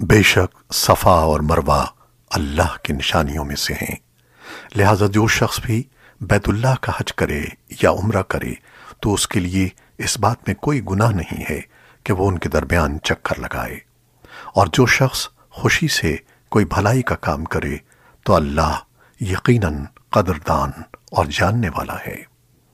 بے شک صفا اور مروہ اللہ کی نشانیوں میں سے ہیں۔ لہذا جو شخص بھی بیت اللہ کا حج کرے یا عمرہ کرے، تو اس کے لیے اس بات میں کوئی گناہ نہیں ہے کہ وہ ان کے درمیان چکر لگائے۔ اور جو شخص خوشی سے کوئی بھلائی کا کام کرے، تو اللہ یقیناً قدردان اور جاننے والا ہے۔